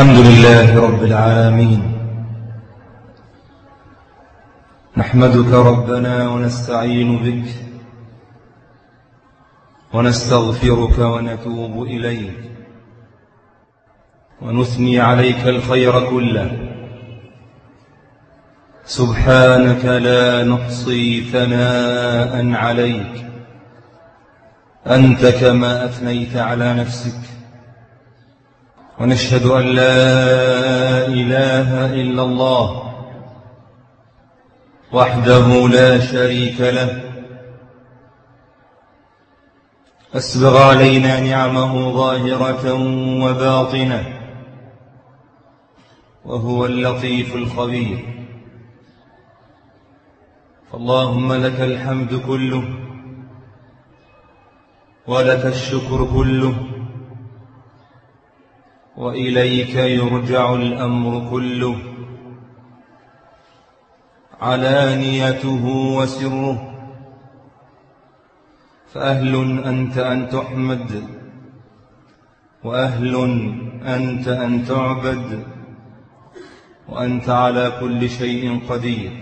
الحمد لله رب العالمين. نحمدك ربنا ونستعين بك ونستغفرك ونتوب إليك. ونثني عليك الخير كله. سبحانك لا نحصي ثناء عليك. أنت كما أثنيت على نفسك. ونشهد أن لا إله إلا الله وحده لا شريك له. أسبغ علينا نعمه ظاهرة وباطنة وهو اللطيف الخبير. فاللهم لك الحمد كله ولك الشكر كله. وإليك يرجع الأمر كله علانيته وسره. فأهل أنت أن تحمد وأهل أنت أن تعبد وأنت على كل شيء قدير.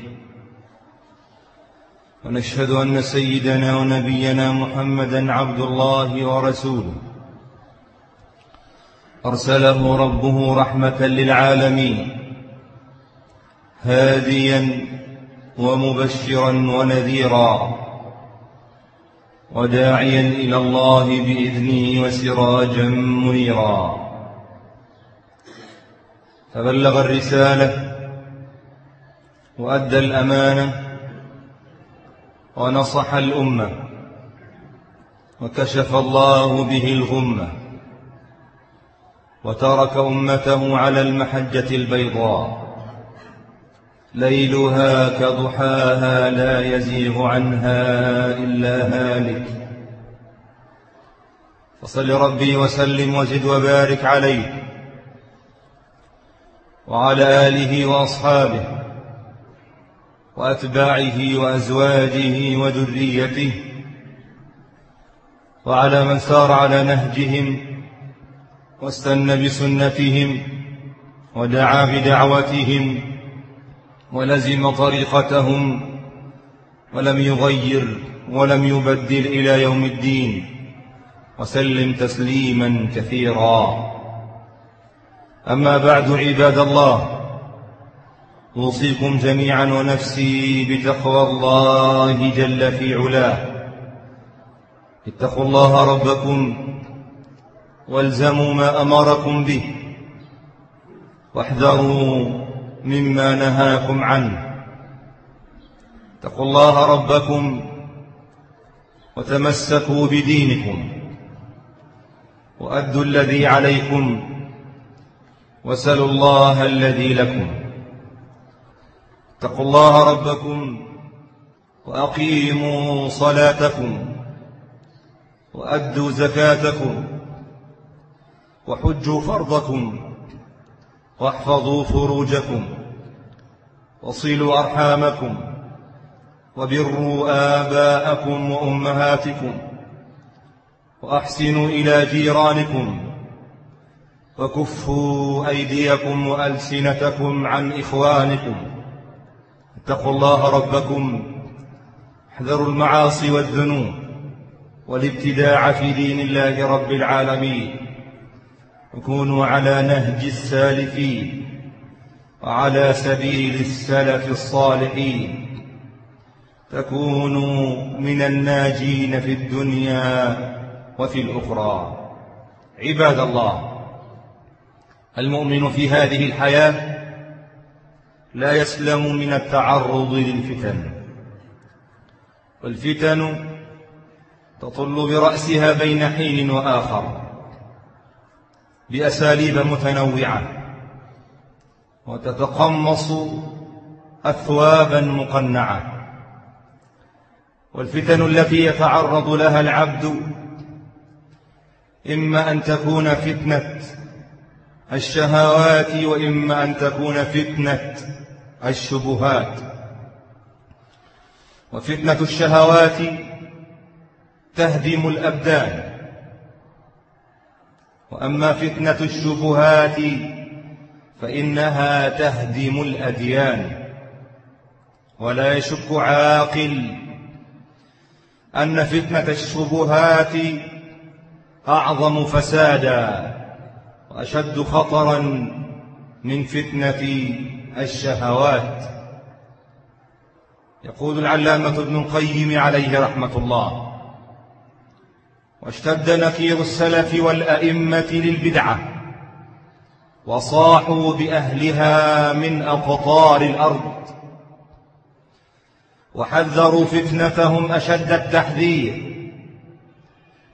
ونشهد أن سيدنا ونبينا محمدا عبد الله ورسوله. أرسله ربه رحمة للعالمين هاديا ومبشرا ونذيرا وداعيا إلى الله بإذنه وسراجا منيرا. فبلغ الرسالة وأدى الأمانة ونصح الأمة وكشف الله به الغمة. وترك أمته على المحجة البيضاء. ليلها كضحاها لا يزيغ عنها إلا هالك. فصل ربي وسلم وزد وبارك عليه. وعلى آله وأصحابه وأتباعه وأزواجه وذريته. وعلى من سار على نهجهم واستنى بسنتهم ودعا بدعوتهم ولزم طريقتهم ولم يغير ولم يبدل إلى يوم الدين وسلم تسليما كثيرا. أما بعد عباد الله أوصيكم جميعا ونفسي بتقوى الله جل في علاه. اتقوا الله ربكم والزموا ما أمركم به. واحذروا مما نهاكم عنه. اتقوا الله ربكم وتمسكوا بدينكم وأدوا الذي عليكم وسلوا الله الذي لكم. اتقوا الله ربكم وأقيموا صلاتكم وأدوا زكاتكم. وحجوا فرضكم واحفظوا فروجكم وصلوا أرحامكم وبروا آباءكم وأمهاتكم وأحسنوا إلى جيرانكم وكفوا أيديكم وألسنتكم عن إخوانكم اتقوا الله ربكم احذروا المعاصي والذنوب والابتداع في دين الله رب العالمين وكونوا على نهج السالفين وعلى سبيل السلف الصالحين. تكونوا من الناجين في الدنيا وفي الأخرى. عباد الله المؤمن في هذه الحياة لا يسلم من التعرض للفتن. والفتن تطل برأسها بين حين وآخر. بأساليب متنوعة. وتتقمص أثوابا مقنعة. والفتن التي يتعرض لها العبد إما أن تكون فتنة الشهوات وإما أن تكون فتنة الشبهات. وفتنة الشهوات تهدم الأبدان. وأما فتنة الشبهات فإنها تهدم الأديان. ولا يشك عاقل أن فتنة الشبهات أعظم فسادا وأشد خطرا من فتنة الشهوات. يقول العلامة ابن القيم عليه رحمة الله واشتد نكير السلف والأئمة للبدعة وصاحوا بأهلها من أقطار الأرض وحذروا فتنتهم أشد التحذير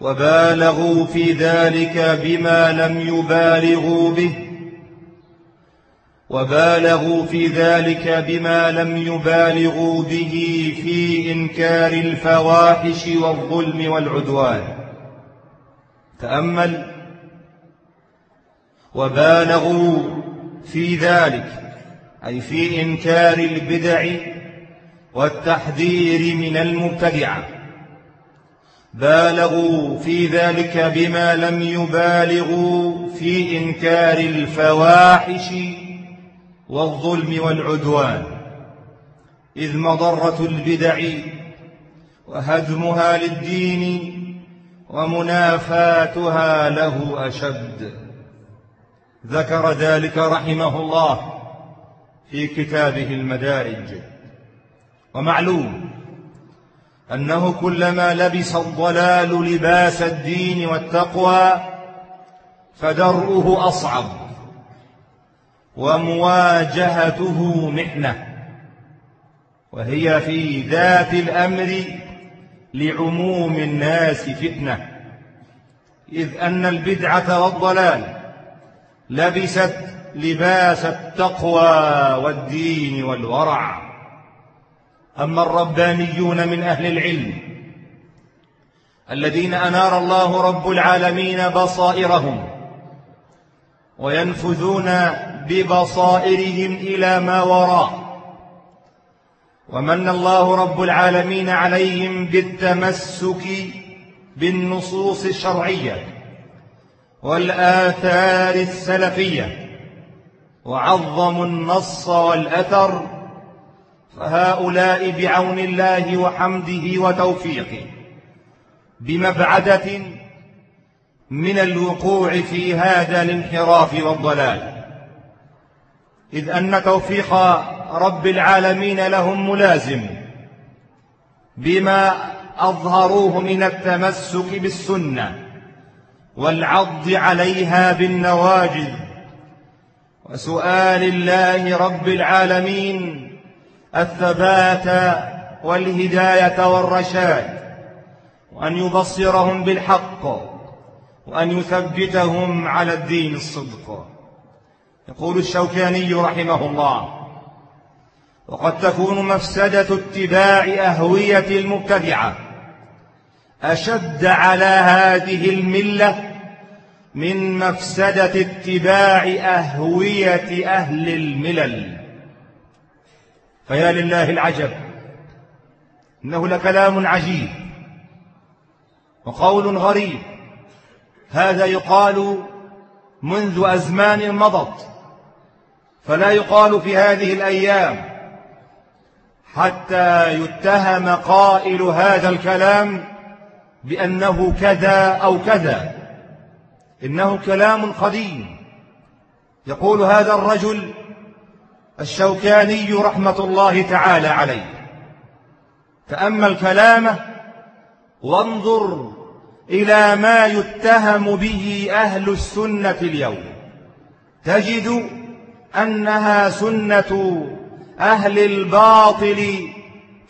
وبالغوا في ذلك بما لم يبالغوا به وبالغوا في ذلك بما لم يبالغوا به في إنكار الفواحش والظلم والعدوان. تأمل وبالغوا في ذلك أي في إنكار البدع والتحذير من المبتدعة بالغوا في ذلك بما لم يبالغوا في إنكار الفواحش والظلم والعدوان. إذ مضرة البدع وهدمها للدين ومنافاتها له أشد. ذكر ذلك رحمه الله في كتابه المدارج. ومعلوم أنه كلما لبس الضلال لباس الدين والتقوى فدرؤه أصعب ومواجهته محنة. وهي في ذات الأمر لعموم الناس فتنة. إذ أن البدعة والضلال لبست لباس التقوى والدين والورع. أما الربانيون من أهل العلم الذين أنار الله رب العالمين بصائرهم وينفذون ببصائرهم إلى ما وراء. ومن الله رب العالمين عليهم بالتمسك بالنصوص الشرعية والآثار السلفية وعظموا النص والأثر فهؤلاء بعون الله وحمده وتوفيقه بمبعدة من الوقوع في هذا الانحراف والضلال. إذ أن توفيق رب العالمين لهم ملازم بما أظهروه من التمسك بالسنة والعض عليها بالنواجذ وسؤال الله رب العالمين الثبات والهداية والرشاد وأن يبصرهم بالحق وأن يثبتهم على الدين الصدق. يقول الشوكاني رحمه الله وقد تكون مفسدة اتباع أهوية المبتدعة أشد على هذه الملة من مفسدة اتباع أهوية أهل الملل. فيا لله العجب إنه لكلام عجيب وقول غريب. هذا يقال منذ أزمان مضت فلا يقال في هذه الأيام حتى يتهم قائل هذا الكلام بأنه كذا أو كذا. إنه كلام قديم. يقول هذا الرجل الشوكاني رحمة الله تعالى عليه. تأمل كلامه وانظر إلى ما يتهم به أهل السنة اليوم. تجد أنها سنة أهل الباطل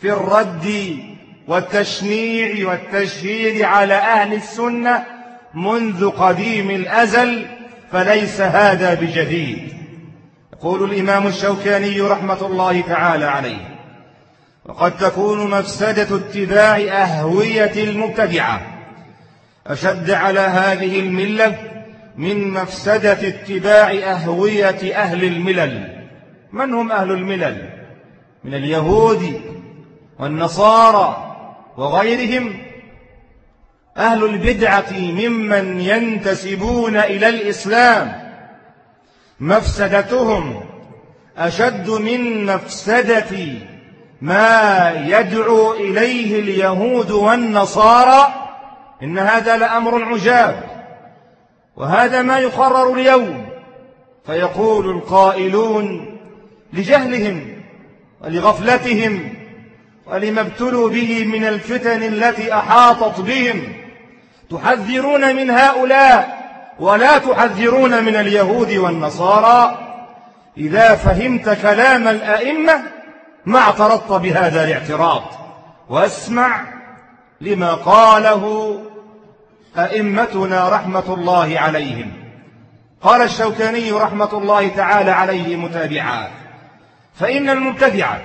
في الرد والتشنيع والتشهير على أهل السنة منذ قديم الأزل فليس هذا بجديد. يقول الإمام الشوكاني رحمة الله تعالى عليه وقد تكون مفسدة اتباع أهوية المبتدعة. أشد على هذه الملة من مفسدة اتباع أهوية أهل الملل. من هم أهل الملل؟ من اليهود والنصارى وغيرهم. أهل البدعة ممن ينتسبون إلى الإسلام. مفسدتهم أشد من مفسدة ما يدعو إليه اليهود والنصارى. إن هذا لأمر عجاب. وهذا ما يقرر اليوم. فيقول القائلون لجهلهم ولغفلتهم ولما ابتلوا به من الفتن التي أحاطت بهم. تحذرون من هؤلاء ولا تحذرون من اليهود والنصارى. إذا فهمت كلام الأئمة ما اعترضت بهذا الاعتراض. واسمع لما قاله أئمتنا رحمة الله عليهم. قال الشوكاني رحمة الله تعالى عليه متابعا فإن المبتدعة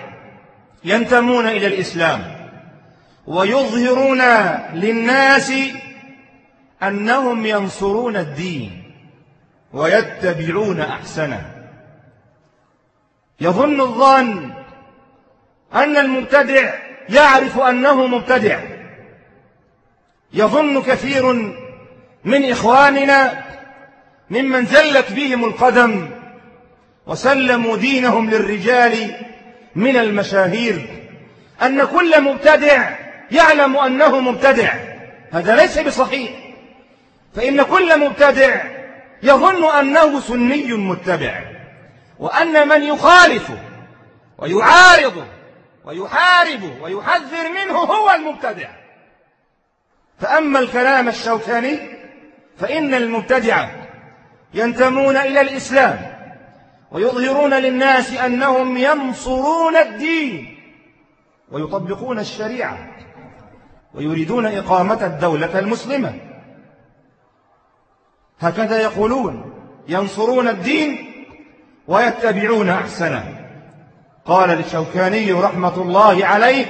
ينتمون إلى الإسلام ويظهرون للناس أنهم ينصرون الدين ويتبعون أحسنه. يظن الظان أن المبتدع يعرف أنه مبتدع. يظن كثير من إخواننا ممن زلت بهم القدم وسلموا دينهم للرجال من المشاهير. أن كل مبتدع يعلم أنه مبتدع. هذا ليس بصحيح. فإن كل مبتدع يظن أنه سني متبع. وأن من يخالف ويعارض ويحارب ويحذر منه هو المبتدع. فأما الكلام الشوكاني فإن المبتدعة ينتمون إلى الإسلام. ويظهرون للناس أنهم ينصرون الدين ويطبقون الشريعة ويريدون إقامة الدولة المسلمة. هكذا يقولون ينصرون الدين ويتبعون أحسنه. قال الشوكاني رحمة الله عليه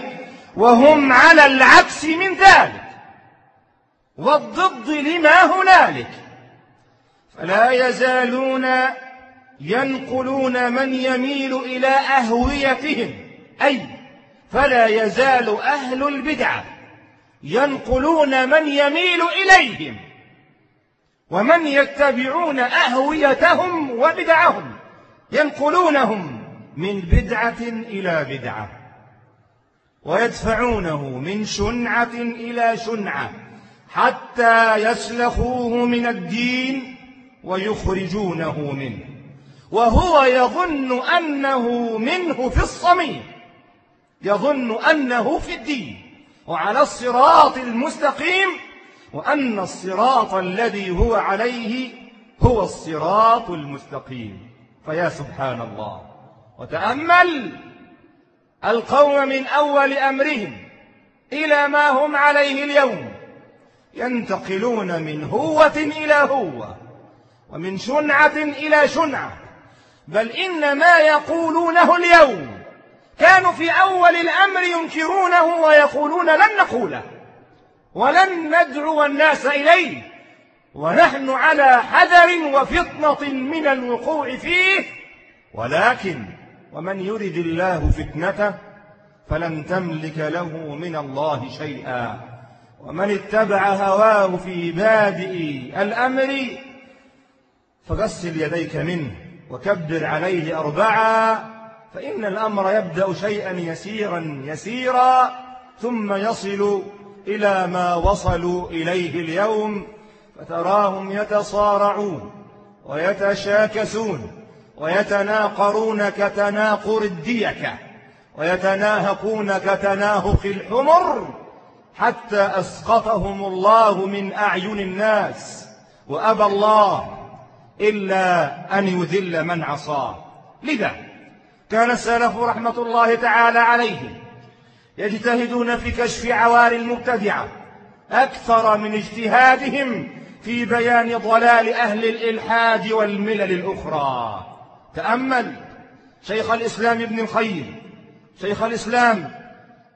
وهم على العكس من ذلك والضد لما هنالك. فلا يزالون ينقلون من يميل إلى أهويتهم. أي فلا يزال أهل البدعة ينقلون من يميل إليهم ومن يتبعون أهويتهم وبدعهم ينقلونهم من بدعة إلى بدعة ويدفعونه من شنعة إلى شنعة حتى يسلخوه من الدين ويخرجونه منه. وهو يظن أنه منه في الصميم. يظن أنه في الدين. وعلى الصراط المستقيم. وأن الصراط الذي هو عليه هو الصراط المستقيم. فيا سبحان الله وتأمل القوم من أول أمرهم إلى ما هم عليه اليوم. ينتقلون من هوة إلى هوة. ومن شنعة إلى شنعة. بل إن ما يقولونه اليوم كانوا في أول الأمر ينكرونه ويقولون لن نقوله ولن ندعو الناس إليه ونحن على حذر وفطنة من الوقوع فيه ولكن ومن يرد الله فتنته فلن تملك له من الله شيئا ومن اتبع هواه في بادئ الأمر فغسل يديك منه وكبر عليه أربعا فإن الأمر يبدأ شيئا يسيرا يسيرا ثم يصل إلى ما وصلوا إليه اليوم فتراهم يتصارعون ويتشاكسون ويتناقرون كتناقر الديكة ويتناهقون كتناهق الحمر حتى أسقطهم الله من أعين الناس وأبى الله إلا أن يذل من عصاه. لذا كان السلف رحمة الله تعالى عليهم يجتهدون في كشف عوار المبتدعة أكثر من اجتهادهم في بيان ضلال أهل الإلحاد والملل الأخرى. تأمل شيخ الإسلام ابن القيم شيخ الإسلام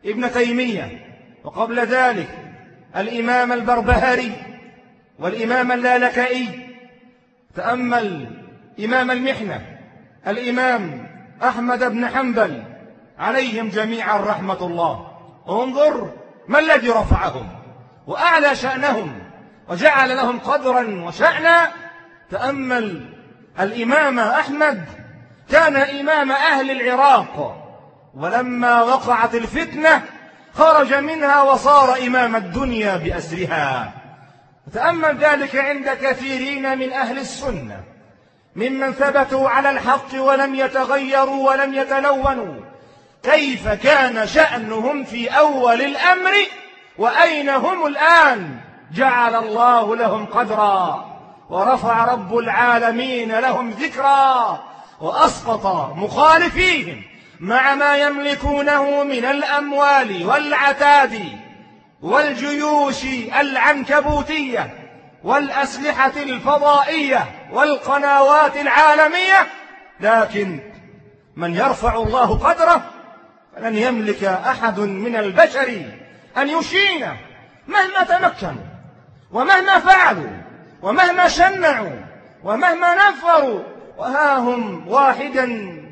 ابن تيمية وقبل ذلك الإمام البربهاري والإمام اللالكائي تأمل إمام المحنة الإمام أحمد بن حنبل عليهم جميعا رحمة الله. انظر ما الذي رفعهم وأعلى شأنهم وجعل لهم قدرا وشأنا. تأمل الإمام أحمد كان إمام أهل العراق ولما وقعت الفتنة خرج منها وصار إمام الدنيا بأسرها. تأمل ذلك عند كثيرين من أهل السنة ممن ثبتوا على الحق ولم يتغيروا ولم يتلونوا. كيف كان شأنهم في أول الأمر وأين هم الآن؟ جعل الله لهم قدرا ورفع رب العالمين لهم ذكرا وأسقط مخالفيهم مع ما يملكونه من الأموال والعتاد. والجيوش العنكبوتية والأسلحة الفضائية والقنوات العالمية لكن من يرفع الله قدره فلن يملك أحد من البشر أن يشين مهما تمكنوا ومهما فعلوا ومهما شنعوا ومهما نفروا. وها هم واحدا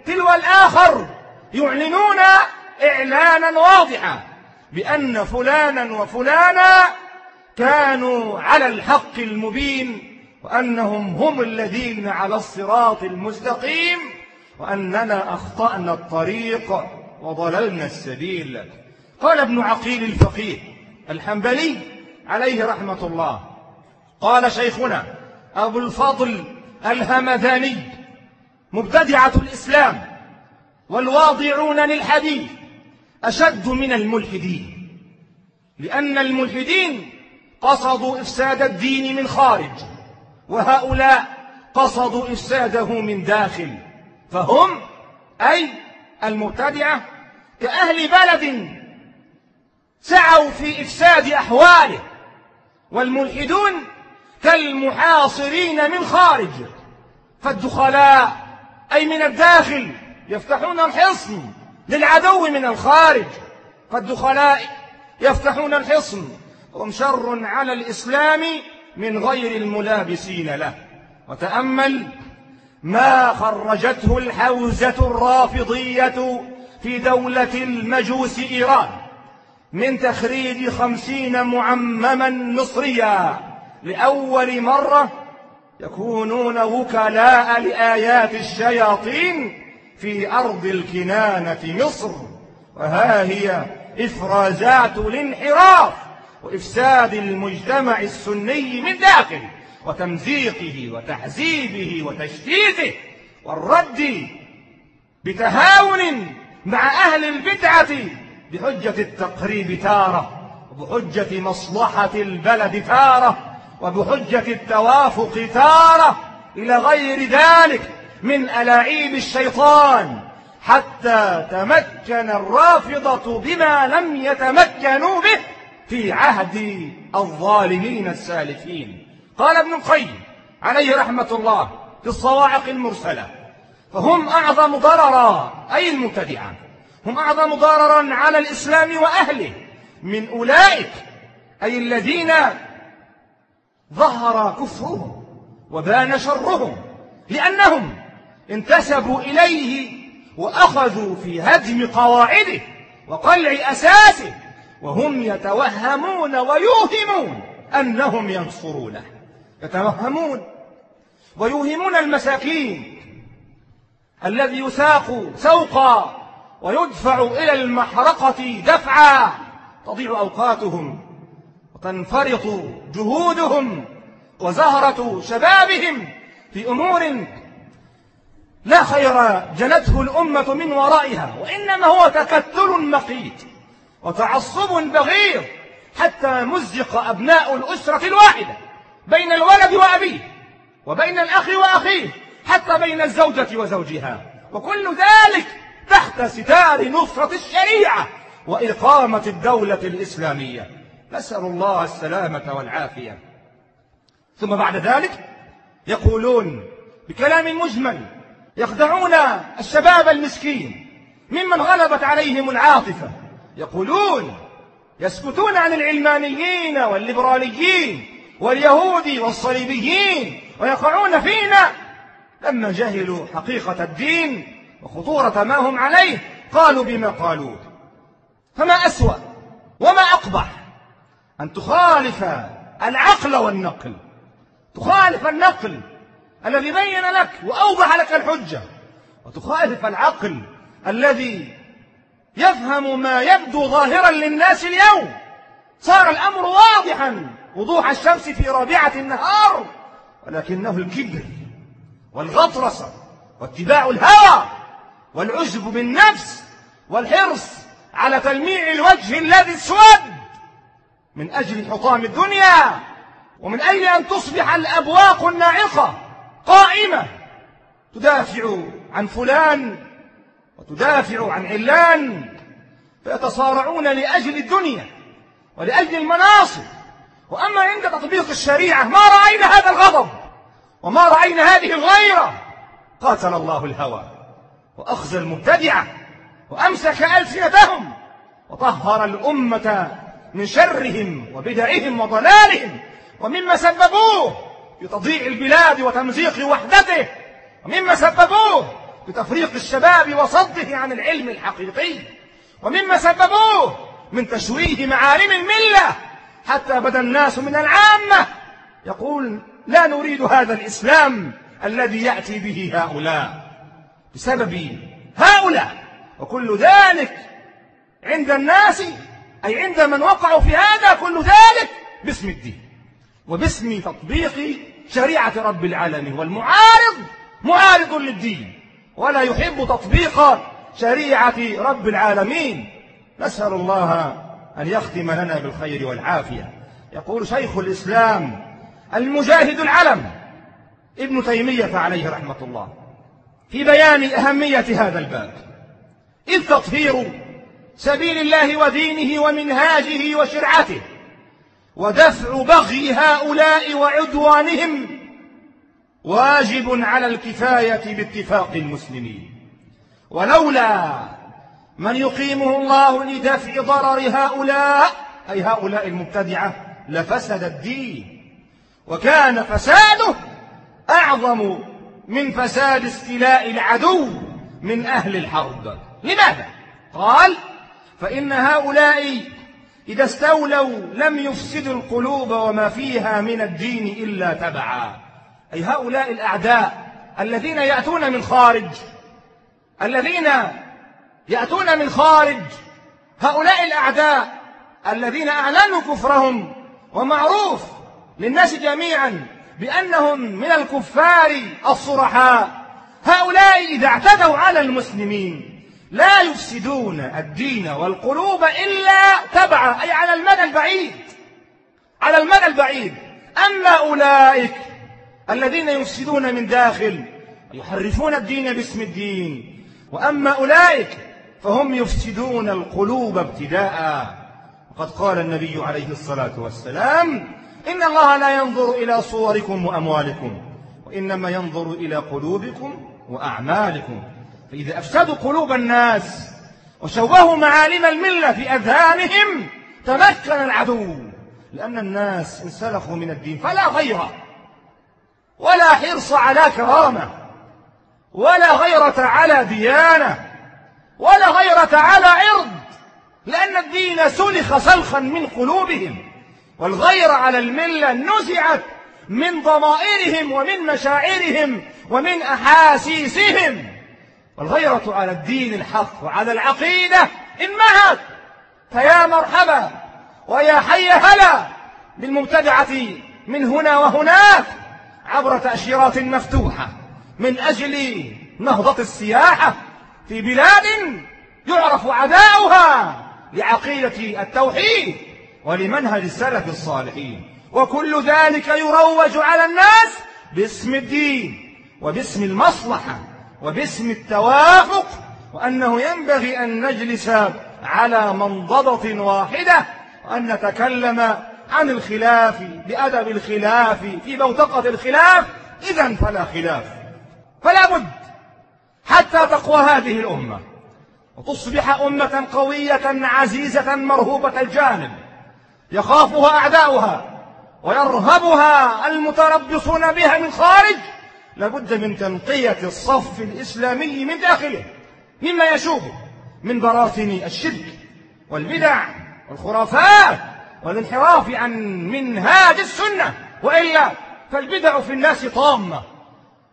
تلو الآخر يعلنون إعلانا واضحا. بأن فلانا وفلانا كانوا على الحق المبين وأنهم هم الذين على الصراط المستقيم وأننا أخطأنا الطريق وضللنا السبيل. قال ابن عقيل الفقيه الحنبلي عليه رحمة الله قال شيخنا أبو الفضل الهمذاني مبتدعة الإسلام والواضعون للحديث أشد من الملحدين لأن الملحدين قصدوا إفساد الدين من خارج وهؤلاء قصدوا إفساده من داخل فهم أي المبتدعة كأهل بلد سعوا في إفساد أحواله والملحدون كالمحاصرين من خارج فالدخلاء أي من الداخل يفتحون الحصن للعدو من الخارج. فالدخلاء يفتحون الحصن. هم شر على الإسلام من غير الملابسين له. وتأمل ما خرجته الحوزة الرافضية في دولة المجوس إيران من تخريج خمسين معمما مصريا لأول مرة يكونون وكلاء لآيات الشياطين في أرض الكنانة مصر وها هي إفرازات الانحراف وإفساد المجتمع السني من داخل وتمزيقه وتحزيبه وتشتيته والرد بتهاون مع أهل البدعة بحجة التقريب تارة وبحجة مصلحة البلد تارة وبحجة التوافق تارة إلى غير ذلك. من ألاعيب الشيطان حتى تمكن الرافضة بما لم يتمكنوا به في عهد الظالمين السالفين. قال ابن القيم عليه رحمة الله في الصواعق المرسلة فهم أعظم ضررا أي المبتدعة هم أعظم ضررا على الإسلام وأهله من أولئك أي الذين ظهر كفرهم وبان شرهم لأنهم انتسبوا إليه وأخذوا في هدم قواعده وقلع أساسه وهم يتوهمون ويوهمون أنهم ينصرونه. يتوهمون ويوهمون المساكين الذي يساق سوقا ويدفع إلى المحرقة دفعا. تضيع أوقاتهم وتنفرط جهودهم وزهرة شبابهم في أمور لا خير جنته الأمة من ورائها وإنما هو تكتل مقيت وتعصب بغيض حتى مزق أبناء الأسرة الواحدة بين الولد وأبيه وبين الأخ وأخيه حتى بين الزوجة وزوجها. وكل ذلك تحت ستار نصرة الشريعة وإقامة الدولة الإسلامية. نسأل الله السلامة والعافية. ثم بعد ذلك يقولون بكلام مجمل يخدعون الشباب المسكين ممن غلبت عليهم العاطفة. يقولون يسكتون عن العلمانيين والليبراليين واليهود والصليبيين ويقعون فينا. لما جهلوا حقيقة الدين وخطورة ما هم عليه قالوا بما قالوه فما أسوأ وما أقبح أن تخالف العقل والنقل. تخالف النقل الذي بين لك وأوضح لك الحجة. وتخالف العقل الذي يفهم ما يبدو ظاهرا للناس اليوم. صار الأمر واضحا. وضوح الشمس في رابعة النهار. ولكنه الكبر والغطرسة واتباع الهوى والعجب بالنفس والحرص على تلميع الوجه الذي اسود. من أجل حطام الدنيا. ومن أجل أن تصبح الأبواق الناعقة. قائمة. تدافع عن فلان وتدافع عن علان فيتصارعون لأجل الدنيا ولأجل المناصب. وأما عند تطبيق الشريعة ما رأينا هذا الغضب وما رأينا هذه الغيرة. قاتل الله الهوى وأخزى المبتدعة وأمسك ألسنتهم وطهر الأمة من شرهم وبدعهم وضلالهم ومما سببوه. بتضييع البلاد وتمزيق وحدته ومما سببوه بتفريق الشباب وصده عن العلم الحقيقي ومما سببوه من تشويه معالم الملة حتى بدا الناس من العامة. يقول لا نريد هذا الإسلام الذي يأتي به هؤلاء بسبب هؤلاء وكل ذلك عند الناس أي عند من وقعوا في هذا كل ذلك باسم الدين وباسم تطبيق شريعة رب العالمين والمعارض معارض للدين ولا يحب تطبيق شريعة رب العالمين. نسأل الله أن يختم لنا بالخير والعافية. يقول شيخ الإسلام المجاهد العلم ابن تيمية عليه رحمة الله في بيان أهمية هذا الباب. إذ تطهير سبيل الله ودينه ومنهاجه وشرعته ودفع بغي هؤلاء وعدوانهم واجب على الكفاية باتفاق المسلمين. ولولا من يقيمه الله لدفع ضرر هؤلاء أي هؤلاء المبتدعة لفسد الدين. وكان فساده أعظم من فساد استيلاء العدو من أهل الحرب. لماذا؟ قال فإن هؤلاء إذا استولوا لم يفسدوا القلوب وما فيها من الدين إلا تبعا. أي هؤلاء الأعداء الذين يأتون من خارج الذين يأتون من خارج هؤلاء الأعداء الذين أعلنوا كفرهم ومعروف للناس جميعا بأنهم من الكفار الصرحاء. هؤلاء إذا اعتدوا على المسلمين لا يفسدون الدين والقلوب إلا تبعا أي على المدى البعيد. على المدى البعيد. أما أولئك الذين يفسدون من داخل يحرفون الدين باسم الدين. وأما أولئك فهم يفسدون القلوب ابتداء. وقد قال النبي عليه الصلاة والسلام إن الله لا ينظر إلى صوركم وأموالكم وإنما ينظر إلى قلوبكم وأعمالكم. فإذا أفسدوا قلوب الناس وشوهوا معالم الملة في أذهانهم تمكن العدو. لأن الناس انسلخوا من الدين فلا غير ولا حرص على كرامة ولا غيرة على ديانة ولا غيرة على عرض. لأن الدين سلخ سلخا من قلوبهم والغير على الملة نزعت من ضمائرهم ومن مشاعرهم ومن أحاسيسهم. والغيرة على الدين الحق وعلى العقيدة انمهت فيا مرحبا ويا حي هلا بالمبتدعة من هنا وهناك عبر تأشيرات مفتوحة من أجل نهضة السياحة في بلاد يعرف عداؤها لعقيدة التوحيد ولمنهج السلف الصالحين. وكل ذلك يروج على الناس باسم الدين وباسم المصلحة وباسم التوافق وأنه ينبغي أن نجلس على منضبط واحدة وأن نتكلم عن الخلاف بأدب الخلاف في بوتقة الخلاف إذا فلا خلاف. فلا بد حتى تقوى هذه الأمة وتصبح أمة قوية عزيزة مرهوبة الجانب يخافها أعداؤها ويرهبها المتربصون بها من خارج لابد من تنقية الصف الإسلامي من داخله مما يشوبه من براثن الشرك والبدع والخرافات والانحراف عن منهاج السنة وإلا فالبدع في الناس طامة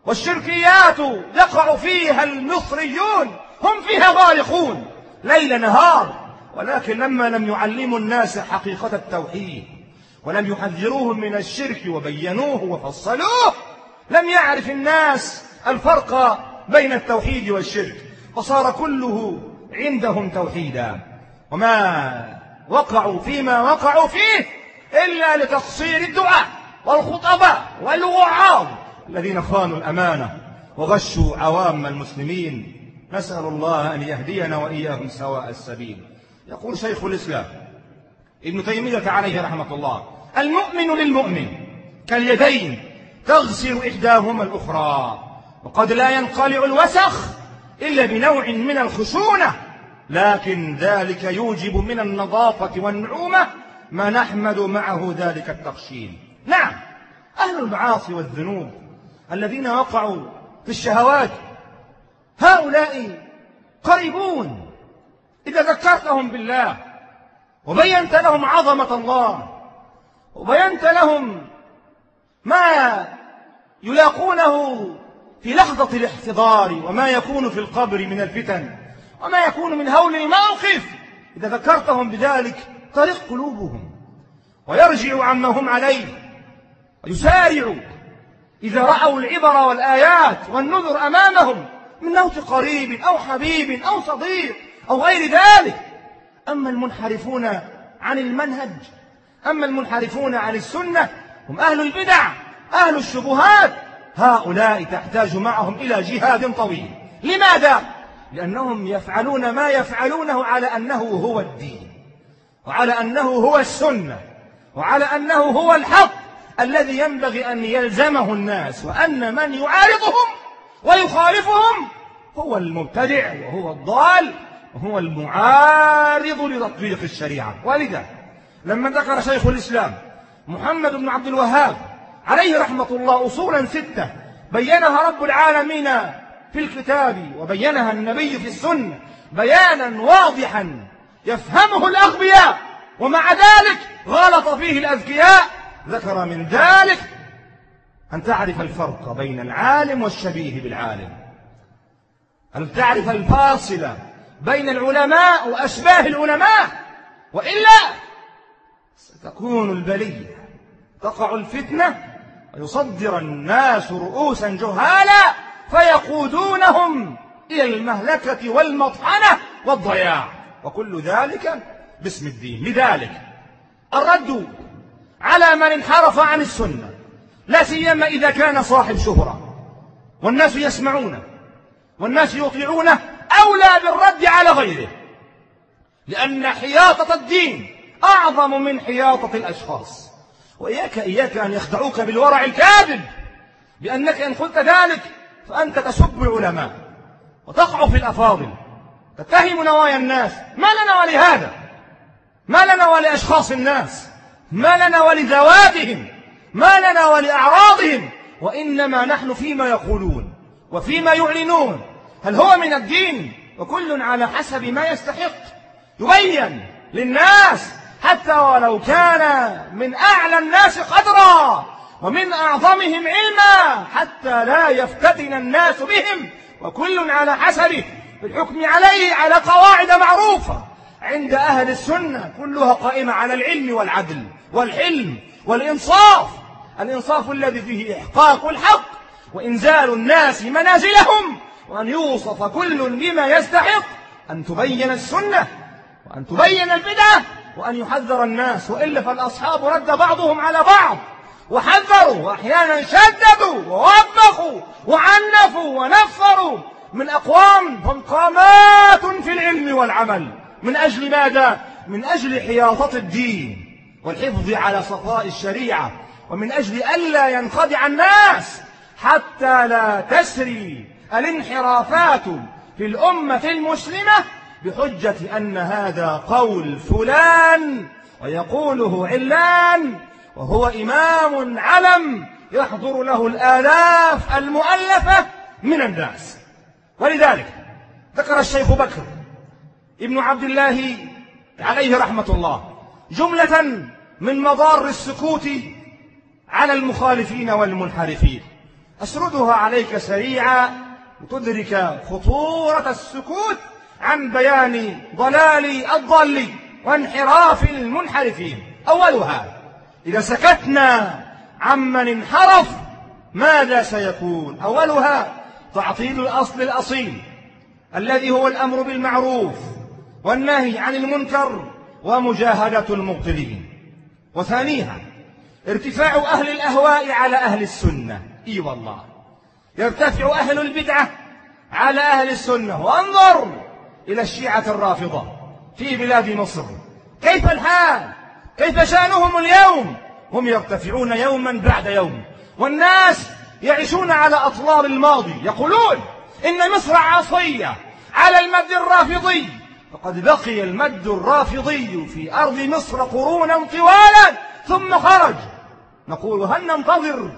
والشركيات يقع فيها المصريون هم فيها غارقون ليل نهار ولكن لما لم يعلموا الناس حقيقة التوحيد ولم يحذروهم من الشرك وبينوه وفصلوه لم يعرف الناس الفرق بين التوحيد والشرك فصار كله عندهم توحيدا. وما وقعوا فيما وقعوا فيه إلا لتقصير الدعاء والخطباء والوعاظ الذين خانوا الأمانة وغشوا عوام المسلمين. نسأل الله أن يهدينا وإياهم سواء السبيل. يقول شيخ الإسلام ابن تيمية عليه رحمة الله المؤمن للمؤمن كاليدين تغسل إحداهما الأخرى. وقد لا ينقلع الوسخ إلا بنوع من الخشونة لكن ذلك يوجب من النظافة والنعومة ما نحمد معه ذلك التخشين نعم أهل المعاصي والذنوب الذين وقعوا في الشهوات هؤلاء قريبون إذا ذكرتهم بالله وبينت لهم عظمة الله وبينت لهم ما يلاقونه في لحظة الاحتضار وما يكون في القبر من الفتن وما يكون من هول الموقف. إذا ذكرتهم بذلك ترق قلوبهم ويرجع عما هم عليه ويسارع. إذا رأوا العبر والآيات والنذر أمامهم من موت قريب أو حبيب أو صديق أو غير ذلك أما المنحرفون عن المنهج أما المنحرفون عن السنة هم أهل البدع أهل الشبهات. هؤلاء تحتاج معهم إلى جهاد طويل. لماذا؟ لأنهم يفعلون ما يفعلونه على أنه هو الدين وعلى أنه هو السنة وعلى أنه هو الحق الذي ينبغي أن يلزمه الناس وأن من يعارضهم ويخالفهم هو المبتدع وهو الضال وهو المعارض لتطبيق الشريعة. ولذا لما ذكر شيخ الإسلام محمد بن عبد الوهاب عليه رحمة الله أصولا ستة. بينها رب العالمين في الكتاب وبينها النبي في السنة بيانا واضحا يفهمه الأغبياء ومع ذلك غلط فيه الأذكياء. ذكر من ذلك أن تعرف الفرق بين العالم والشبيه بالعالم. أن تعرف الفاصلة بين العلماء وأشباه العلماء. وإلا ستكون البلية تقع الفتنة ويصدر الناس رؤوسا جهالا فيقودونهم إلى المهلكة والمطحنة والضياع. وكل ذلك باسم الدين. لذلك الرد على من انحرف عن السنة لا سيما إذا كان صاحب شهرة. والناس يسمعونه والناس يطيعونه أولى بالرد على غيره لأن حياطة الدين أعظم من حياطة الأشخاص. وإياك إياك أن يخدعوك بالورع الكاذب بأنك إن قلت ذلك فأنت تسب العلماء وتقع في الأفاضل. تتهم نوايا الناس. ما لنا ولهذا؟ ما لنا ولأشخاص الناس. ما لنا ولذواتهم. ما لنا ولأعراضهم. وإنما نحن فيما يقولون وفيما يعلنون. هل هو من الدين؟ وكل على حسب ما يستحق. يبين للناس حتى ولو كان من أعلى الناس قدرا ومن أعظمهم علما حتى لا يفتتن الناس بهم. وكل على حسبه. في الحكم عليه على قواعد معروفة. عند أهل السنة كلها قائمة على العلم والعدل والحلم والإنصاف. الإنصاف الذي فيه إحقاق الحق وإنزال الناس منازلهم وأن يوصف كل بما يستحق. أن تبين السنة وأن تبين البدعة. وأن يحذر الناس وإلا فالأصحاب رد بعضهم على بعض. وحذروا وأحيانا شددوا ووبخوا وعنفوا ونفروا. من أقوام هم قامات في العلم والعمل. من أجل ماذا؟ من أجل حياطة الدين والحفظ على صفاء الشريعة. ومن أجل ألا ينخدع الناس حتى لا تسري الانحرافات في الأمة المسلمة بحجة أن هذا قول فلان ويقوله علان وهو إمام علم يحضر له الآلاف المؤلفة من الناس. ولذلك ذكر الشيخ بكر ابن عبد الله عليه رحمة الله جملة من مضار السكوت على المخالفين والمنحرفين. أسردها عليك سريعا لتدرك خطورة السكوت عن بيان ضلال الضالين وانحراف المنحرفين. أولها إذا سكتنا عمن انحرف ماذا سيكون؟ أولها تعطيل الأصل الأصيل الذي هو الأمر بالمعروف والنهي عن المنكر ومجاهدة المبطلين. وثانيها ارتفاع أهل الأهواء على أهل السنة. إي والله يرتفع أهل البدعة على أهل السنة. وانظر إلى الشيعة الرافضة في بلاد مصر. كيف الحال؟ كيف شأنهم اليوم؟ هم يرتفعون يوما بعد يوم. والناس يعيشون على أطلال الماضي. يقولون إن مصر عاصية على المد الرافضي. فقد بقي المد الرافضي في أرض مصر قرونا طوالا ثم خرج. نقول هل ننتظر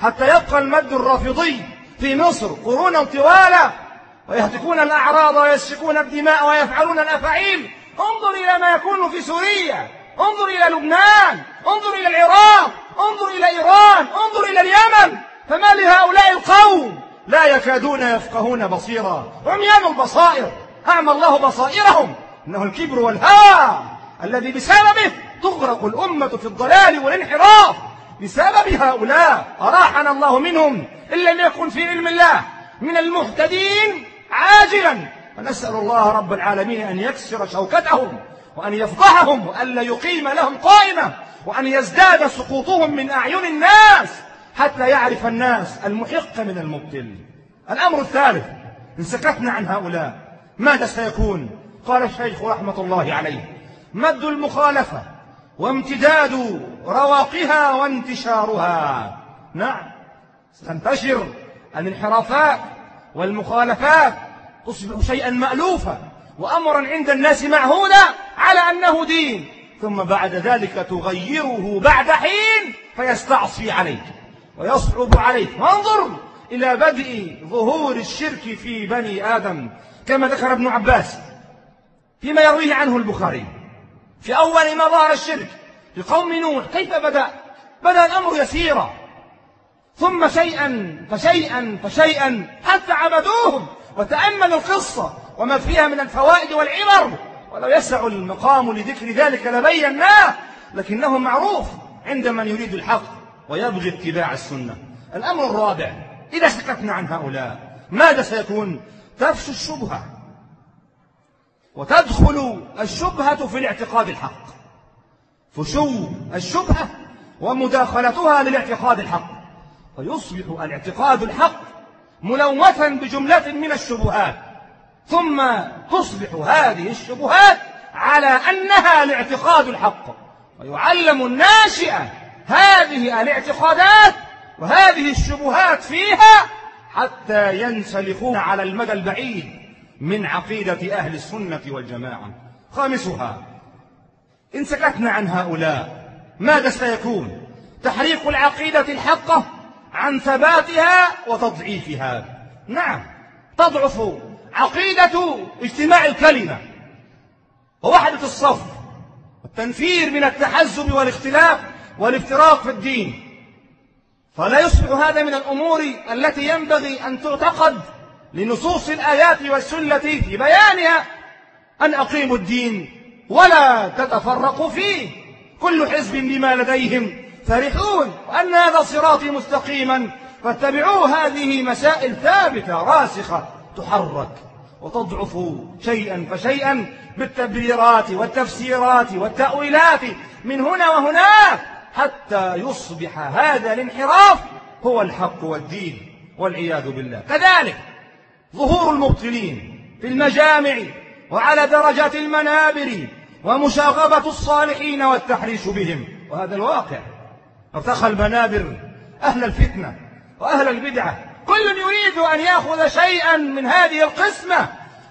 حتى يبقى المد الرافضي في مصر قرونا طوالا؟ ويهتكون الأعراض ويسفكون الدماء ويفعلون الأفاعيل. انظر إلى ما يكون في سوريا. انظر إلى لبنان. انظر إلى العراق. انظر إلى إيران. انظر إلى اليمن. فما لهؤلاء القوم؟ لا يكادون يفقهون بصيرا. عميان البصائر. أعمى الله بصائرهم. إنه الكبر والهوى الذي بسببه تغرق الأمة في الضلال والانحراف. بسبب هؤلاء أراحنا الله منهم. إن لم يكن في علم الله من المهتدين عاجلا. ونسأل الله رب العالمين أن يكسر شوكتهم وأن يفضحهم وأن يقيم لهم قائمة وأن يزداد سقوطهم من أعين الناس حتى يعرف الناس المحق من المبتل الأمر الثالث إن سكتنا عن هؤلاء ماذا سيكون؟ قال الشيخ رحمة الله عليه مد المخالفة وامتداد رواقها وانتشارها. نعم ستنتشر الانحرافات والمخالفات تصبح شيئا مألوفا وأمرا عند الناس معهودا على أنه دين. ثم بعد ذلك تغيره بعد حين فيستعصي عليك ويصعب عليك. وانظر إلى بدء ظهور الشرك في بني آدم كما ذكر ابن عباس فيما يرويه عنه البخاري. في أول ما ظهر الشرك لقوم نوح كيف بدأ؟ بدأ الأمر يسيرا. ثم شيئا فشيئا فشيئا حتى عبدوهم وتأمل القصة وما فيها من الفوائد والعبر. ولو يسع المقام لذكر ذلك لبيناه لكنه معروف عند من يريد الحق ويبغي اتباع السنة. الأمر الرابع إذا سكتنا عن هؤلاء ماذا سيكون؟ تفشو الشبهة. وتدخل الشبهة في الاعتقاد الحق. فشو الشبهة ومداخلتها للاعتقاد الحق. فيصبح الاعتقاد الحق ملوثا بجملة من الشبهات ثم تصبح هذه الشبهات على أنها الاعتقاد الحق. ويعلم الناشئة هذه الاعتقادات وهذه الشبهات فيها حتى ينسلخون على المدى البعيد من عقيدة أهل السنة والجماعة. خامسها إن سكتنا عن هؤلاء ماذا سيكون؟ تحريق العقيدة الحقة عن ثباتها وتضعيفها. نعم تضعف عقيدة اجتماع الكلمة ووحدة الصف والتنفير من التحزب والاختلاف والافتراق في الدين. فلا يصبح هذا من الأمور التي ينبغي أن تعتقد لنصوص الآيات والسنة في بيانها أن أقيموا الدين ولا تتفرقوا فيه. كل حزب بما لديهم فرحون وأن هذا صراطي مستقيما فاتبعوه هذه مسائل ثابتة راسخة تحرك وتضعف شيئا فشيئا بالتبريرات والتفسيرات والتأويلات من هنا وهناك حتى يصبح هذا الانحراف هو الحق والدين والعياذ بالله. كذلك ظهور المبطلين في المجامع وعلى درجات المنابر ومشاغبة الصالحين والتحريش بهم وهذا الواقع أرتخى المنابر أهل الفتنة وأهل البدعة. كل يريد أن يأخذ شيئا من هذه القسمة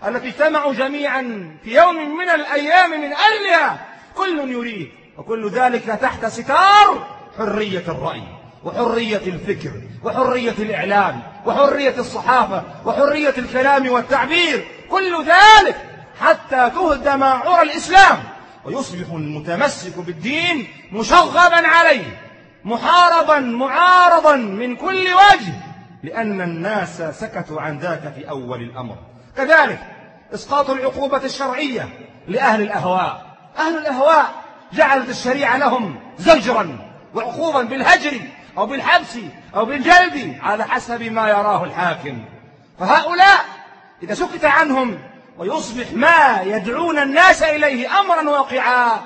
التي اجتمعوا جميعا في يوم من الأيام من أجلها. كل يريد وكل ذلك تحت ستار حرية الرأي وحرية الفكر وحرية الإعلام وحرية الصحافة وحرية الكلام والتعبير. كل ذلك حتى تهدم عرى الإسلام. ويصبح المتمسك بالدين مشغبا عليه. محاربا معارضا من كل وجه لأن الناس سكتوا عن ذاك في أول الأمر. كذلك إسقاط العقوبة الشرعية لأهل الأهواء. أهل الأهواء جعلت الشريعة لهم زجرا وعقوبا بالهجر أو بالحبس أو بالجلد على حسب ما يراه الحاكم. فهؤلاء إذا سكت عنهم ويصبح ما يدعون الناس إليه أمرا واقعا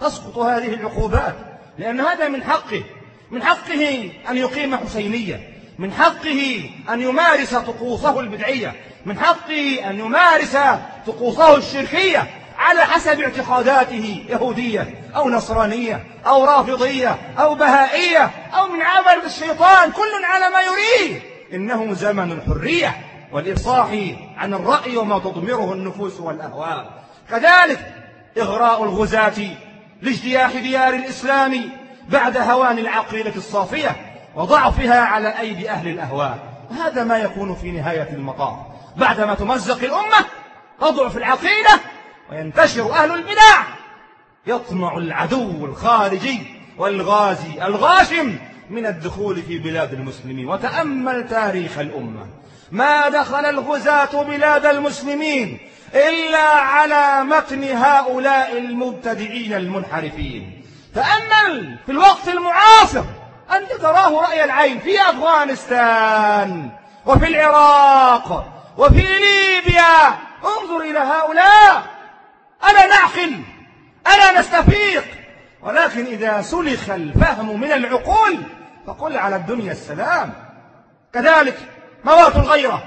تسقط هذه العقوبات لأن هذا من حقه. من حقه أن يقيم حسينية من حقه أن يمارس طقوسه البدعية من حقه أن يمارس طقوسه الشركية على حسب اعتقاداته يهودية أو نصرانية أو رافضية أو بهائية أو من عمل الشيطان كل على ما يريد. إنه زمن الحرية والإفصاح عن الرأي وما تضمره النفوس والأهواء. كذلك إغراء الغزاة لاجتياح ديار الإسلام بعد هوان العقيدة الصافية وضعفها على أيدي أهل الأهواء. هذا ما يكون في نهاية المطاف. بعدما تمزق الأمة تضعف العقيدة وينتشر أهل البدع. يطمع العدو الخارجي والغازي الغاشم من الدخول في بلاد المسلمين. وتأمل تاريخ الأمة. ما دخل الغزاة بلاد المسلمين إلا على متن هؤلاء المبتدعين المنحرفين. تأمل في الوقت المعاصر أنت تراه رأي العين في أفغانستان وفي العراق وفي ليبيا. انظر إلى هؤلاء. ألا نعقل. ألا نستفيق. ولكن إذا سلخ الفهم من العقول فقل على الدنيا السلام. كذلك موات الغيرة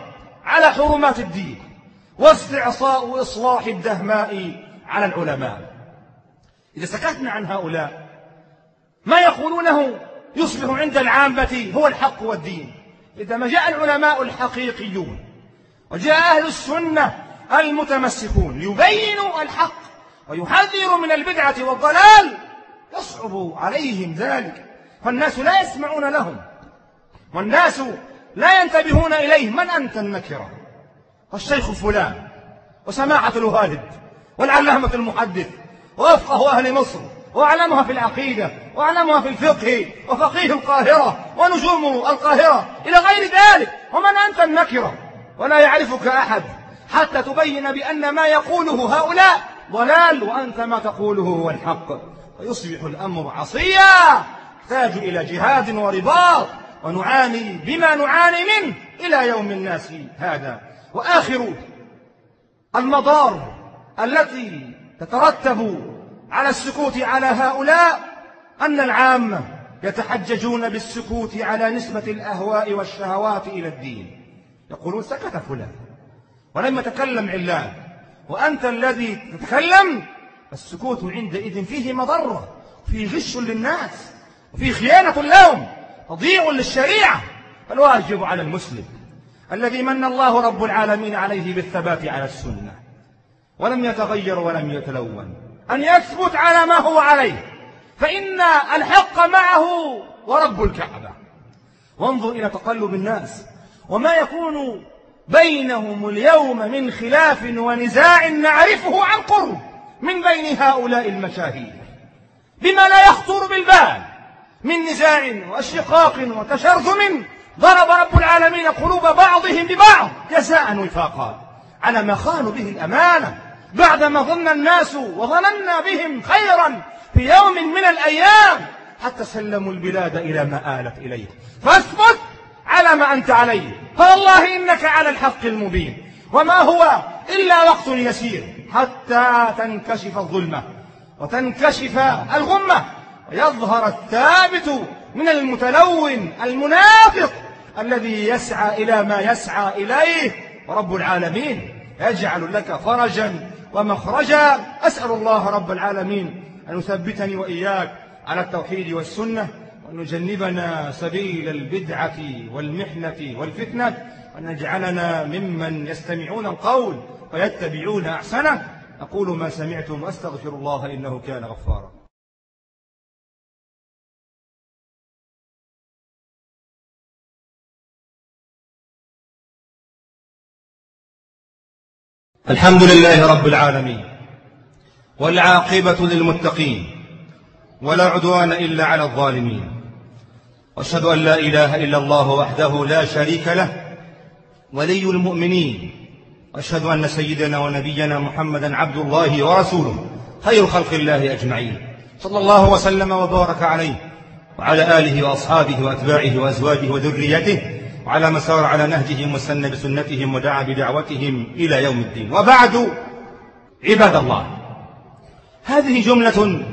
على حرمات الدين. واستعصاء إصلاح الدهماء على العلماء. إذا سكتنا عن هؤلاء ما يقولونه يصبح عند العامة هو الحق والدين. إذا ما جاء العلماء الحقيقيون وجاء أهل السنة المتمسكون ليبينوا الحق ويحذروا من البدعة والضلال يصعب عليهم ذلك. فالناس لا يسمعون لهم. والناس لا ينتبهون إليه. من أنت النكرة والشيخ فلان وسماحة الوالد والعلامة المحدث وأفقه أهل مصر وأعلمها في العقيدة وأعلمها في الفقه وفقيه القاهرة ونجوم القاهرة. إلى غير ذلك ومن أنت النكرة؟ ولا يعرفك أحد حتى تبين بأن ما يقوله هؤلاء ضلال وأنت ما تقوله هو الحق. فيصبح الأمر عصيا يحتاج إلى جهاد ورباط ونعاني بما نعاني منه إلى يوم الناس هذا. وآخر المضار التي تترتب على السكوت على هؤلاء أن العامة يتحججون بالسكوت على نسبة الأهواء والشهوات إلى الدين. يقولون سكت فلان ولم يتكلم علان. وأنت الذي تتكلم السكوت عندئذ فيه مضرة فيه غش للناس وفيه خيانة لهم تضييع للشريعة. فالواجب على المسلم الذي من الله رب العالمين عليه بالثبات على السنة. ولم يتغير ولم يتلون. أن يثبت على ما هو عليه. فإن الحق معه ورب الكعبة. وانظر إلى تقلب الناس. وما يكون بينهم اليوم من خلاف ونزاع نعرفه عن قرب من بين هؤلاء المشاهير. بما لا يخطر بالبال من نزاع واشتقاق وتشرذم ضرب رب العالمين قلوب بعضهم ببعض جزاء وفاقا. على ما خانوا به الأمانة. بعدما ظن الناس وظننا بهم خيرا في يوم من الأيام حتى سلموا البلاد إلى ما آلت إليه. فاثبت على ما أنت عليه. فوالله إنك على الحق المبين. وما هو إلا وقت يسير حتى تنكشف الظلمة. وتنكشف الغمة. ويظهر الثابت من المتلون المنافق الذي يسعى إلى ما يسعى إليه. رب العالمين يجعل لك فرجا ومخرجا أسأل الله رب العالمين أن يثبتني وإياك على التوحيد والسنة وأن يجنبنا سبيل البدعة والمحنة والفتنة وأن يجعلنا ممن يستمعون القول ويتبعون أحسنه. أقول ما سمعتم وأستغفر الله إنه كان غفارا. الحمد لله رب العالمين والعاقبة للمتقين ولا عدوان إلا على الظالمين. واشهد أن لا إله إلا الله وحده لا شريك له ولي المؤمنين. واشهد أن سيدنا ونبينا محمدا عبد الله ورسوله خير خلق الله أجمعين. صلى الله وسلم وبارك عليه وعلى آله وأصحابه وأتباعه وأزواجه وذريته وعلى مسار على نهجهم واستنى بسنتهم ودعا بدعوتهم إلى يوم الدين. وبعد عباد الله هذه جملة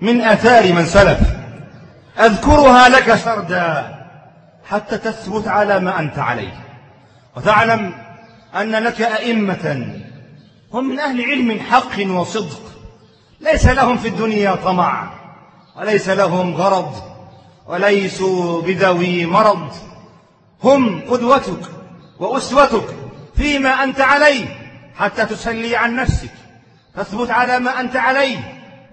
من آثار من سلف. أذكرها لك سردا حتى تثبت على ما أنت عليه. وتعلم أن لك أئمة هم من أهل علم حق وصدق. ليس لهم في الدنيا طمع وليس لهم غرض وليسوا بذوي مرض. هم قدوتك وأسوتك فيما أنت عليه حتى تسلي عن نفسك. تثبت على ما أنت عليه.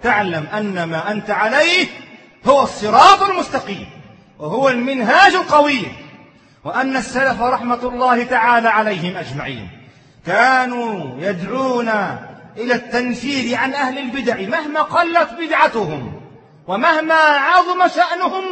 تعلم أن ما أنت عليه هو الصراط المستقيم وهو المنهاج القويم وأن السلف رحمة الله تعالى عليهم أجمعين. كانوا يدعون إلى التنفير عن أهل البدع مهما قلت بدعتهم ومهما عظم شأنهم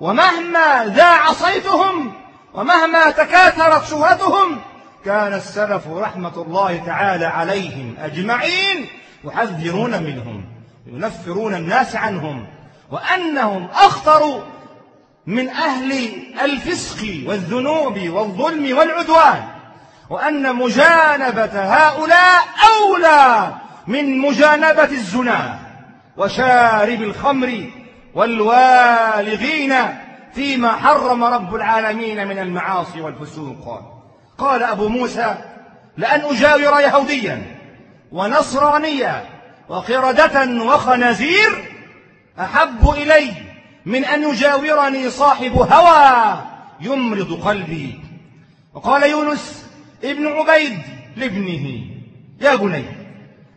ومهما ذاع صيتهم ومهما تكاثرت شهرتهم كان السلف رحمة الله تعالى عليهم أجمعين يحذرون منهم ينفرون الناس عنهم وأنهم أخطر من أهل الفسق والذنوب والظلم والعدوان وأن مجانبة هؤلاء أولى من مجانبة الزنا وشارب الخمر والوالغين فيما حرم رب العالمين من المعاصي والفسوق. قال أبو موسى لأن أجاور يهوديا ونصرانيا وقردة وخنازير أحب إلي من أن يجاورني صاحب هوى يمرض قلبي. وقال يونس ابن عبيد لابنه يا بني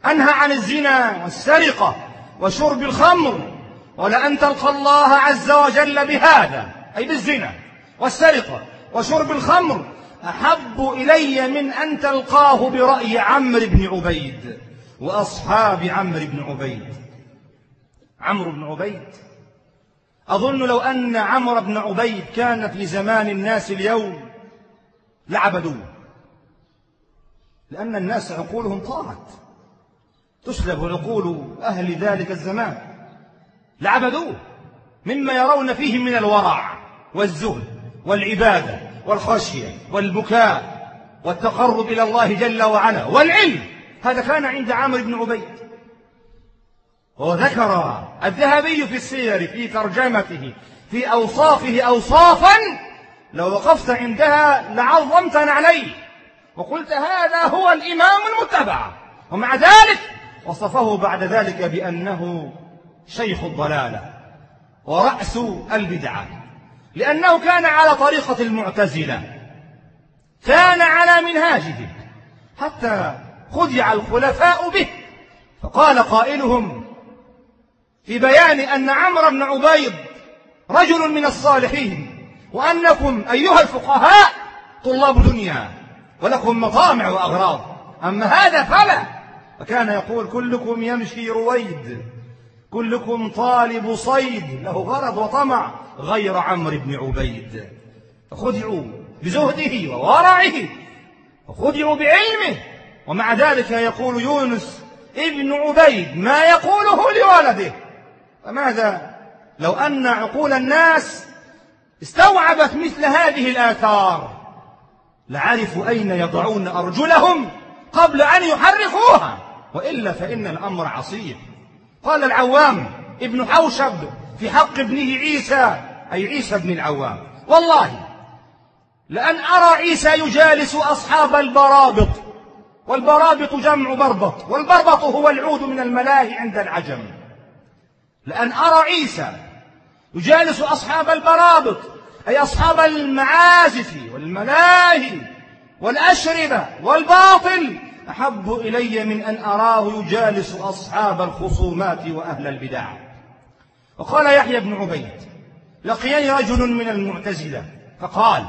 أنهى عن الزنا والسرقة وشرب الخمر ولأن تلقى الله عز وجل بهذا أي بالزنا والسرقة وشرب الخمر أحب إلي من أن تلقاه برأي عمرو بن عبيد وأصحاب عمرو بن عبيد. عمرو بن عبيد. أظن لو أن عمرو بن عبيد كان في زمان الناس اليوم لعبدوه لأن الناس عقولهم طارت تسلب عقول أهل ذلك الزمان. لعبدوه مما يرون فيه من الورع والزهد والعبادة والخشية والبكاء والتقرب إلى الله جل وعلا والعلم. هذا كان عند عمرو بن عبيد. وذكر الذهبي في السير في ترجمته في أوصافه أوصافا لو وقفت عندها لعظمت عليه وقلت هذا هو الإمام المتبع. ومع ذلك وصفه بعد ذلك بأنه شيخ الضلالة ورأس البدعة لأنه كان على طريقة المعتزلة كان على منهاجه حتى خدع الخلفاء به فقال قائلهم في بيان أن عمرو بن عبيد رجل من الصالحين وأنكم أيها الفقهاء طلاب دنيا ولكم مطامع وأغراض أما هذا فلا فكان يقول كلكم يمشي رويد. كلكم طالب صيد له غرض وطمع غير عمرو بن عبيد. فخدعوا بزهده وورعه وخدعوا بعلمه. ومع ذلك يقول يونس ابن عبيد ما يقوله لولده. فماذا؟ لو أن عقول الناس استوعبت مثل هذه الآثار لعرفوا أين يضعون أرجلهم قبل أن يحرفوها. وإلا فإن الأمر عصيب. قال العوام ابن حوشب في حق ابنه عيسى أي عيسى بن العوام. والله لأن أرى عيسى يجالس أصحاب البرابط والبرابط جمع بربط والبربط هو العود من الملاهي عند العجم. لأن أرى عيسى يجالس أصحاب البرابط أي أصحاب المعازف والملاهي والأشربة والباطل أحب إلي من أن أراه يجالس أصحاب الخصومات وأهل البدع. وقال يحيى بن عبيد لقيني رجل من المعتزلة فقال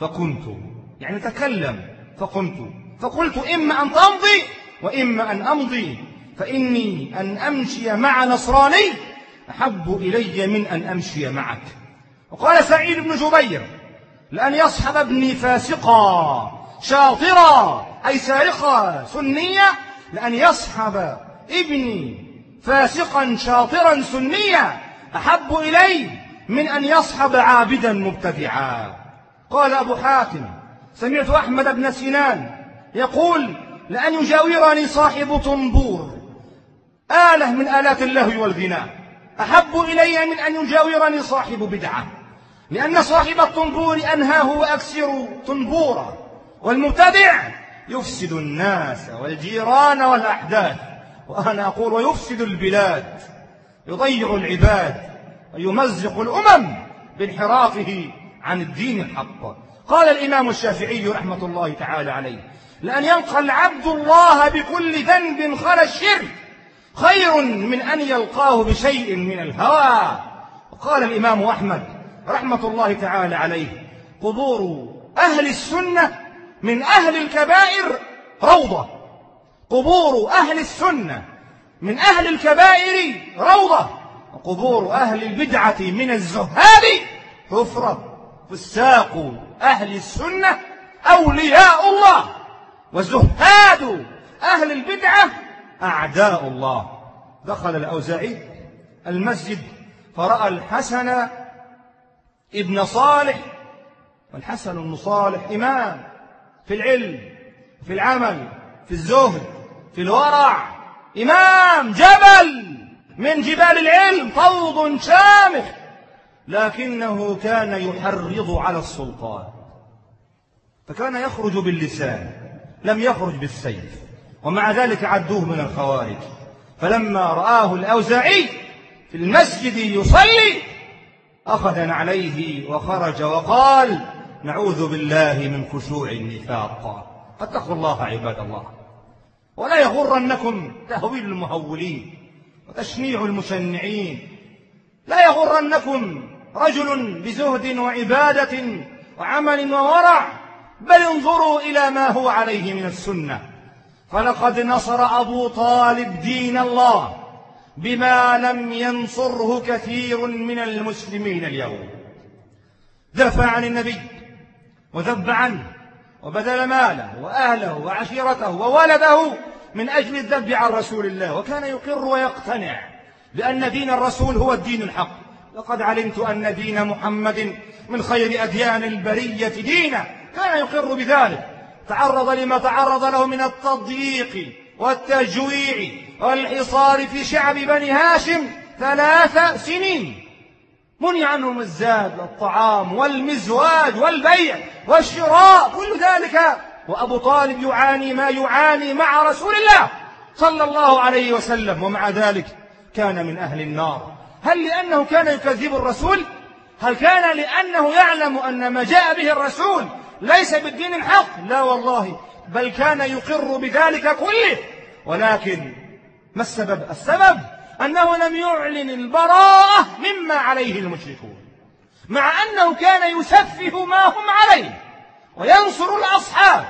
فكنت. يعني تكلم فقمت. فقلت إما أن تمضي وإما أن أمضي فإني أن أمشي مع نصراني أحب إلي من أن أمشي معك. وقال سعيد بن جبير لأن يصحب ابني فاسقا شاطرا أي سارقا سنية لأن يصحب ابني فاسقا شاطرا سنيا أحب إلي من أن يصحب عابدا مبتدعا. قال أبو حاتم سمعت أحمد بن سنان يقول لأن يجاورني صاحب طنبور آلة من آلات اللهو والغناء. أحب إلي من أن يجاورني صاحب بدعة. لأن صاحب الطنبور أنهاه وأكسر طنبورا والمبتدع يفسد الناس والجيران والأحداث وأنا أقول ويفسد البلاد يضيع العباد ويمزق الأمم بانحرافه عن الدين الحق. قال الإمام الشافعي رحمة الله تعالى عليه لأن يلقى العبد الله بكل ذنب خلا الشرك خير من أن يلقاه بشيء من الهوى. وقال الإمام أحمد رحمة الله تعالى عليه قبور أهل السنة من أهل الكبائر روضة. قبور أهل السنة من أهل الكبائر روضة. وقبور أهل البدعة من الزهاد حفرة. فساق أهل السنة أولياء الله. وزهاد أهل البدعة أعداء الله. دخل الأوزاعي المسجد فرأى الحسن ابن صالح. والحسن بن صالح إمام. في العلم في العمل في الزهد في الورع. إمام جبل من جبال العلم فوض شامخ لكنه كان يحرض على السلطان. فكان يخرج باللسان لم يخرج بالسيف ومع ذلك عدوه من الخوارج. فلما رآه الأوزاعي في المسجد يصلي أخذ عليه وخرج وقال نعوذ بالله من خشوع النفاق. فاتقوا الله عباد الله. ولا يغرنكم تهويل المهولين وتشنيع المشنعين. لا يغرنكم رجل بزهد وعبادة وعمل وورع. بل انظروا إلى ما هو عليه من السنة. فلقد نصر أبو طالب دين الله بما لم ينصره كثير من المسلمين اليوم دافع عن النبي وذب عنه وبذل ماله وأهله وعشيرته وولده من أجل الذب عن رسول الله. وكان يقر ويقتنع بأن دين الرسول هو الدين الحق. لقد علمت أن دين محمد من خير أديان البرية دينا. كان يقر بذلك. تعرض لما تعرض له من التضييق والتجويع والحصار في شعب بني هاشم ثلاث سنين. منع عنهم الزاد والطعام والمزواج والبيع والشراء كل ذلك. وأبو طالب يعاني ما يعاني مع رسول الله صلى الله عليه وسلم ومع ذلك كان من أهل النار. هل لأنه كان يكذب الرسول؟ هل كان لأنه يعلم أن ما جاء به الرسول ليس بالدين الحق؟ لا والله بل كان يقر بذلك كله. ولكن ما السبب؟ السبب أنه لم يعلن البراءة مما عليه المشركون مع أنه كان يسفه ما هم عليه وينصر الأصحاب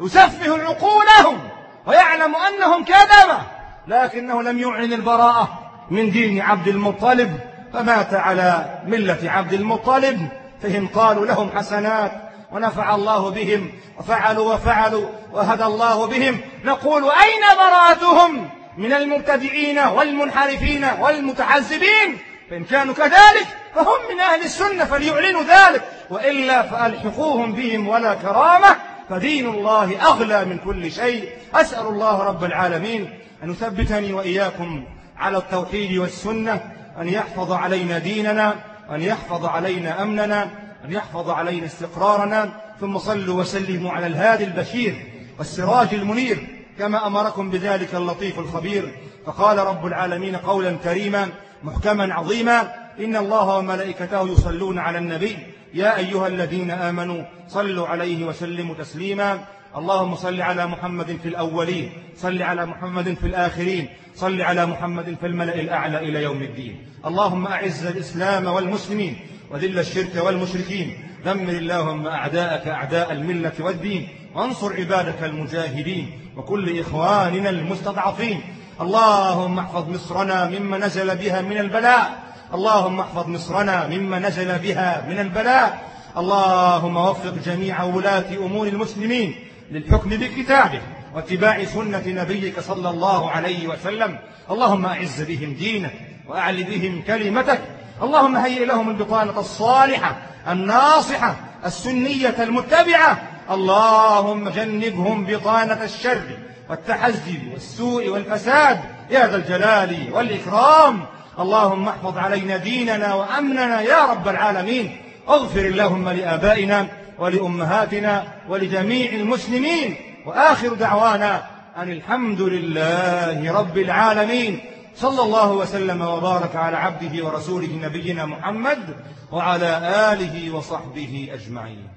يسفه عقولهم ويعلم أنهم كذبة لكنه لم يعلن البراءة من دين عبد المطلب فمات على ملة عبد المطلب فهم قالوا لهم حسنات ونفع الله بهم وفعلوا وفعلوا وهدى الله بهم نقول أين براءتهم؟ من المبتدعين والمنحرفين والمتحزبين فإن كانوا كذلك فهم من أهل السنة فليعلنوا ذلك وإلا فألحقوهم بهم ولا كرامة فدين الله أغلى من كل شيء. أسأل الله رب العالمين أن يثبتني وإياكم على التوحيد والسنة أن يحفظ علينا ديننا أن يحفظ علينا أمننا أن يحفظ علينا استقرارنا. ثم صلوا وسلموا على الهادي البشير والسراج المنير. كما أمركم بذلك اللطيف الخبير. فقال رب العالمين قولا كريما محكما عظيما إن الله وملائكته يصلون على النبي. يا أيها الذين آمنوا صلوا عليه وسلموا تسليما. اللهم صل على محمد في الأولين صل على محمد في الآخرين صل على محمد في الملأ الأعلى إلى يوم الدين. اللهم أعز الإسلام والمسلمين وذل الشرك والمشركين دمر اللهم أعداءك أعداء الملة والدين وانصر عبادك المجاهدين. وكل إخواننا المستضعفين. اللهم احفظ مصرنا مما نزل بها من البلاء. اللهم احفظ مصرنا مما نزل بها من البلاء. اللهم وفق جميع ولاة أمور المسلمين للحكم بكتابه واتباع سنة نبيك صلى الله عليه وسلم. اللهم أعز بهم دينك وأعل بهم كلمتك. اللهم هيئ لهم البطانة الصالحة الناصحة السنية المتبعة. اللهم جنبهم بطانة الشر والتحزب والسوء والفساد. يا ذا الجلال والإكرام. اللهم احفظ علينا ديننا وأمننا يا رب العالمين. اغفر اللهم لآبائنا ولأمهاتنا ولجميع المسلمين. وآخر دعوانا أن الحمد لله رب العالمين. صلى الله وسلم وبارك على عبده ورسوله نبينا محمد وعلى آله وصحبه أجمعين.